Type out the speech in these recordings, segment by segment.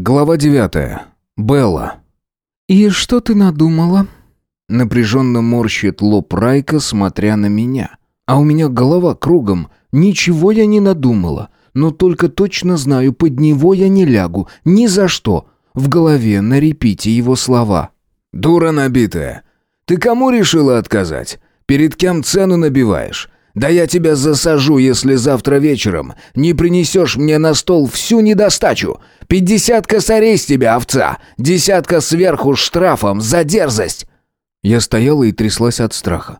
Глава девятая. Белла. «И что ты надумала?» Напряженно морщит лоб Райка, смотря на меня. А у меня голова кругом. Ничего я не надумала. Но только точно знаю, под него я не лягу. Ни за что. В голове на репите его слова. «Дура набитая. Ты кому решила отказать? Перед кем цену набиваешь? Да я тебя засажу, если завтра вечером не принесешь мне на стол всю недостачу. Пятьдесят косарей с тебя, овца. Десятка сверху штрафом за дерзость. Я стояла и тряслась от страха.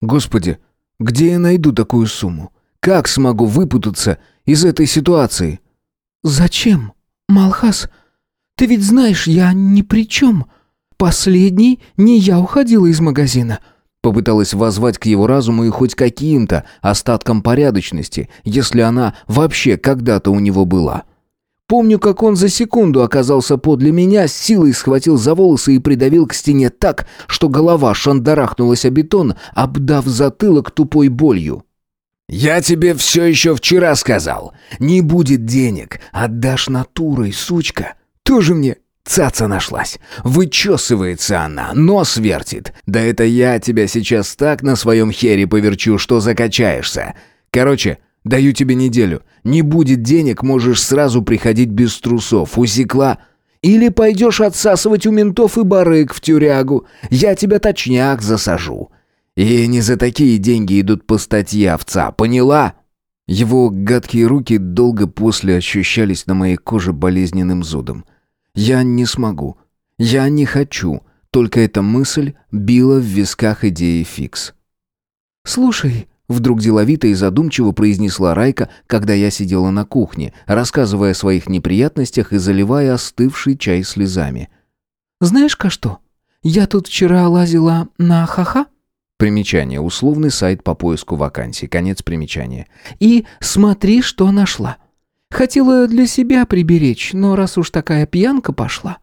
Господи, где я найду такую сумму? Как смогу выпутаться из этой ситуации? «Зачем, Малхас? Ты ведь знаешь, я ни при чем. Последний не я уходила из магазина». Попыталась воззвать к его разуму и хоть каким-то остаткам порядочности, если она вообще когда-то у него была. Помню, как он за секунду оказался подле меня, с силой схватил за волосы и придавил к стене так, что голова шандарахнулась о бетон, обдав затылок тупой болью. «Я тебе все еще вчера сказал. Не будет денег. Отдашь натурой, сучка. Тоже мне цаца нашлась. Вычесывается она, нос вертит. Да это я тебя сейчас так на своем хере поверчу, что закачаешься. Короче, Даю тебе неделю. Не будет денег, можешь сразу приходить без трусов. Усекла? Или пойдешь отсасывать у ментов и барык в тюрягу. Я тебя точняк засажу. И не за такие деньги идут по статье овца, поняла?» Его гадкие руки долго после ощущались на моей коже болезненным зудом. «Я не смогу. Я не хочу». Только эта мысль била в висках идеи фикс. «Слушай», Вдруг деловито и задумчиво произнесла Райка, когда я сидела на кухне, рассказывая о своих неприятностях и заливая остывший чай слезами. «Знаешь-ка что? Я тут вчера лазила на ха-ха». Примечание. Условный сайт по поиску вакансий. Конец примечания. «И смотри, что нашла. Хотела для себя приберечь, но раз уж такая пьянка пошла...»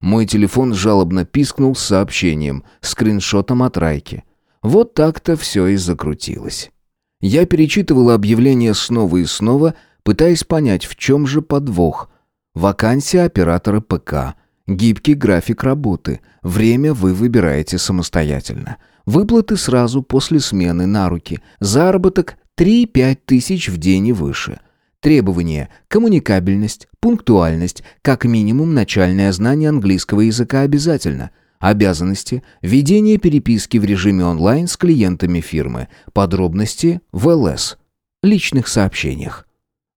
Мой телефон жалобно пискнул с сообщением, скриншотом от Райки. Вот так-то все и закрутилось. Я перечитывал объявление снова и снова, пытаясь понять, в чем же подвох. Вакансия оператора ПК, гибкий график работы, время вы выбираете самостоятельно. Выплаты сразу после смены на руки, заработок 3-5 тысяч в день и выше. Требования – коммуникабельность, пунктуальность, как минимум начальное знание английского языка обязательно – Обязанности – ведение переписки в режиме онлайн с клиентами фирмы. Подробности в ЛС. Личных сообщениях.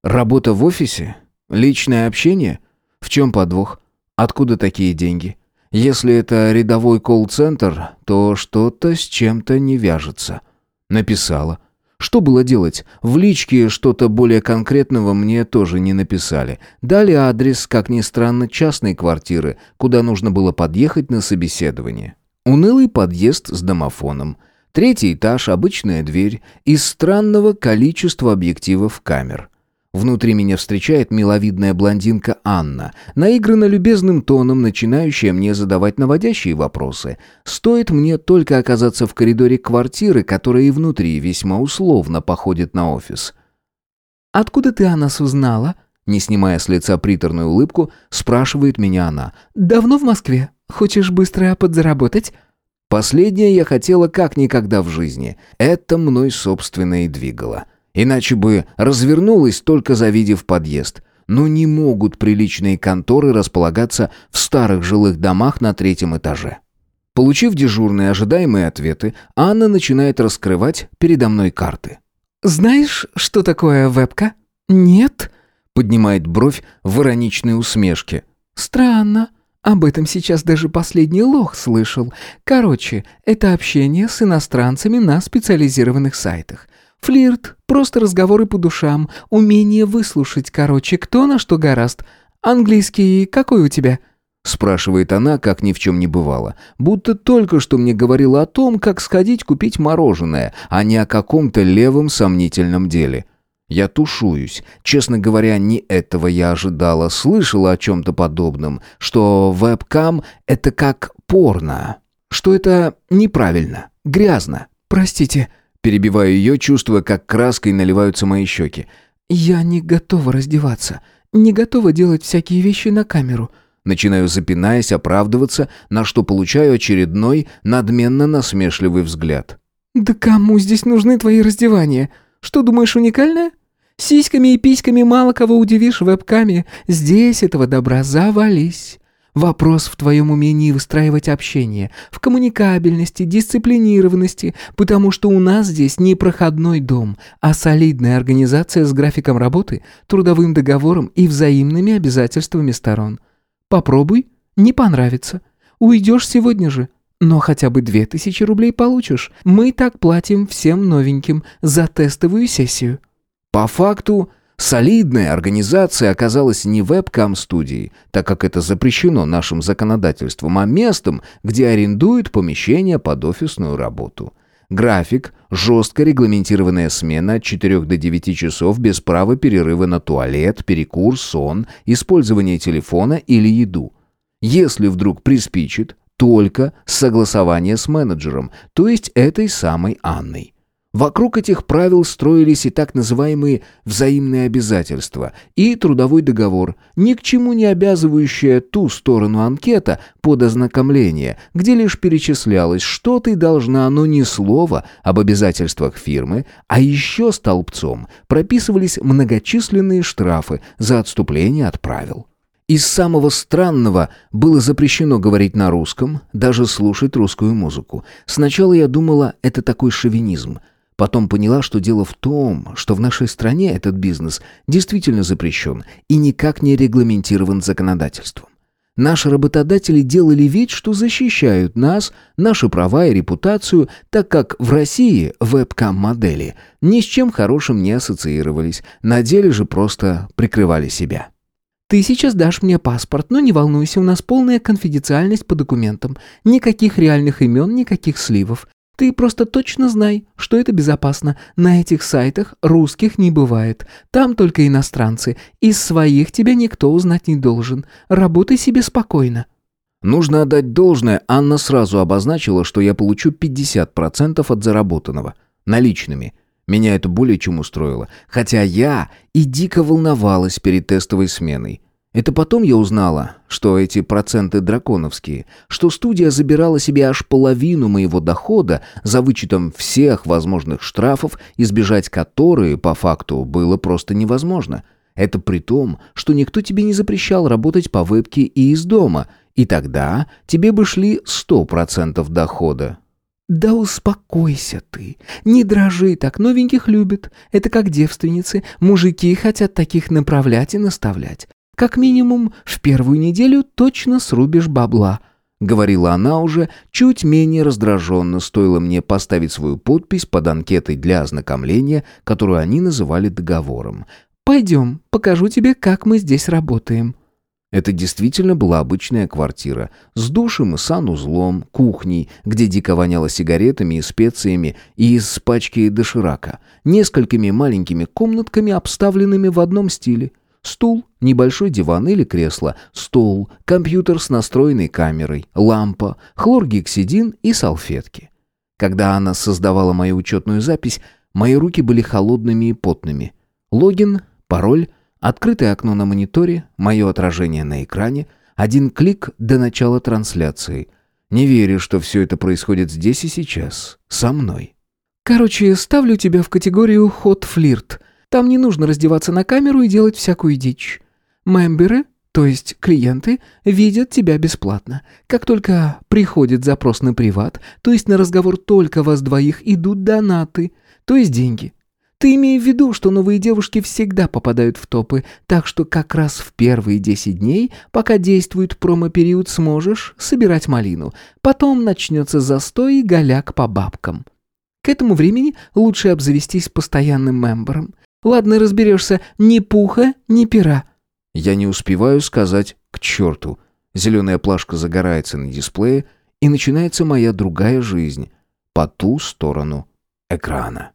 Работа в офисе? Личное общение? В чем подвох? Откуда такие деньги? Если это рядовой колл-центр, то что-то с чем-то не вяжется. Написала. Что было делать? В личке что-то более конкретного мне тоже не написали. Дали адрес, как ни странно, частной квартиры, куда нужно было подъехать на собеседование. Унылый подъезд с домофоном. Третий этаж, обычная дверь. Из странного количества объективов камер. Внутри меня встречает миловидная блондинка Анна, наигранно любезным тоном начинающая мне задавать наводящие вопросы. Стоит мне только оказаться в коридоре квартиры, которая и внутри весьма условно походит на офис. «Откуда ты о нас узнала?» Не снимая с лица приторную улыбку, спрашивает меня она. «Давно в Москве? Хочешь быстро подзаработать?» Последнее я хотела как никогда в жизни. Это мной собственно и двигало. Иначе бы развернулась, только завидев подъезд. Но не могут приличные конторы располагаться в старых жилых домах на третьем этаже. Получив дежурные ожидаемые ответы, Анна начинает раскрывать передо мной карты. «Знаешь, что такое вебка?» «Нет», — поднимает бровь в ироничной усмешке. «Странно. Об этом сейчас даже последний лох слышал. Короче, это общение с иностранцами на специализированных сайтах. Флирт, просто разговоры по душам, умение выслушать, короче, кто на что гораст. Английский какой у тебя?» Спрашивает она, как ни в чем не бывало. Будто только что мне говорила о том, как сходить купить мороженое, а не о каком-то левом сомнительном деле. Я тушуюсь. Честно говоря, не этого я ожидала. Слышала о чем-то подобном, что вебкам — это как порно. Что это неправильно, грязно. «Простите», Перебиваю ее, чувствуя, как краской наливаются мои щеки. «Я не готова раздеваться. не готова делать всякие вещи на камеру». Начинаю запинаясь оправдываться, на что получаю очередной надменно-насмешливый взгляд. «Да кому здесь нужны твои раздевания? Что, думаешь, уникальное? Сиськами и письками мало кого удивишь в вебкаме. Здесь этого добра завались. Вопрос в твоем умении выстраивать общение, в коммуникабельности, дисциплинированности, потому что у нас здесь не проходной дом, а солидная организация с графиком работы, трудовым договором и взаимными обязательствами сторон. Попробуй, не понравится. Уйдешь сегодня же, но хотя бы две тысячи рублей получишь. Мы так платим всем новеньким за тестовую сессию». По факту, солидная организация оказалась не вебкам-студией, так как это запрещено нашим законодательством, а местом, где арендуют помещение под офисную работу. График – жестко регламентированная смена от 4 до 9 часов без права перерыва на туалет, перекур, сон, использование телефона или еду. Если вдруг приспичит, только согласование с менеджером, то есть этой самой Анной. Вокруг этих правил строились и так называемые взаимные обязательства, и трудовой договор, ни к чему не обязывающая ту сторону анкета под ознакомление, где лишь перечислялось, что ты должна, но ни слова об обязательствах фирмы, а еще столбцом прописывались многочисленные штрафы за отступление от правил. Из самого странного было запрещено говорить на русском, даже слушать русскую музыку. Сначала я думала, это такой шовинизм – Потом поняла, что дело в том, что в нашей стране этот бизнес действительно запрещен и никак не регламентирован законодательством. Наши работодатели делали вид, что защищают нас, наши права и репутацию, так как в России вебкам-модели ни с чем хорошим не ассоциировались, на деле же просто прикрывали себя. «Ты сейчас дашь мне паспорт, но не волнуйся, у нас полная конфиденциальность по документам. Никаких реальных имен, никаких сливов. Ты просто точно знай, что это безопасно. На этих сайтах русских не бывает. Там только иностранцы. Из своих тебя никто узнать не должен. Работай себе спокойно». Нужно отдать должное, Анна сразу обозначила, что я получу 50% от заработанного. Наличными. Меня это более чем устроило. Хотя я и дико волновалась перед тестовой сменой. Это потом я узнала, что эти проценты драконовские, что студия забирала себе аж половину моего дохода за вычетом всех возможных штрафов, избежать которые, по факту, было просто невозможно. Это при том, что никто тебе не запрещал работать по вебке и из дома, и тогда тебе бы шли 100% дохода. «Да успокойся ты, не дрожи так, новеньких любят. Это как девственницы, мужики хотят таких направлять и наставлять. Как минимум, в первую неделю точно срубишь бабла», — говорила она уже чуть менее раздраженно, стоило мне поставить свою подпись под анкетой для ознакомления, которую они называли договором. «Пойдем, покажу тебе, как мы здесь работаем». Это действительно была обычная квартира. С душем и санузлом, кухней, где дико воняло сигаретами и специями, и из пачки доширака. Несколькими маленькими комнатками, обставленными в одном стиле — Стул, небольшой диван или кресло, стол, компьютер с настроенной камерой, лампа, хлоргексидин и салфетки. Когда она создавала мою учетную запись, мои руки были холодными и потными. Логин, пароль, открытое окно на мониторе, мое отражение на экране, один клик до начала трансляции. Не верю, что все это происходит здесь и сейчас, со мной. «Короче, ставлю тебя в категорию «ход-флирт», там не нужно раздеваться на камеру и делать всякую дичь. Мемберы, то есть клиенты, видят тебя бесплатно. Как только приходит запрос на приват, то есть на разговор только вас двоих, идут донаты, то есть деньги. Ты имей в виду, что новые девушки всегда попадают в топы, так что как раз в первые 10 дней, пока действует промо-период, сможешь собирать малину. Потом начнется застой и голяк по бабкам. К этому времени лучше обзавестись постоянным мембером. Ладно, разберешься, ни пуха, ни пера». Я не успеваю сказать «к черту». Зеленая плашка загорается на дисплее, и начинается моя другая жизнь по ту сторону экрана.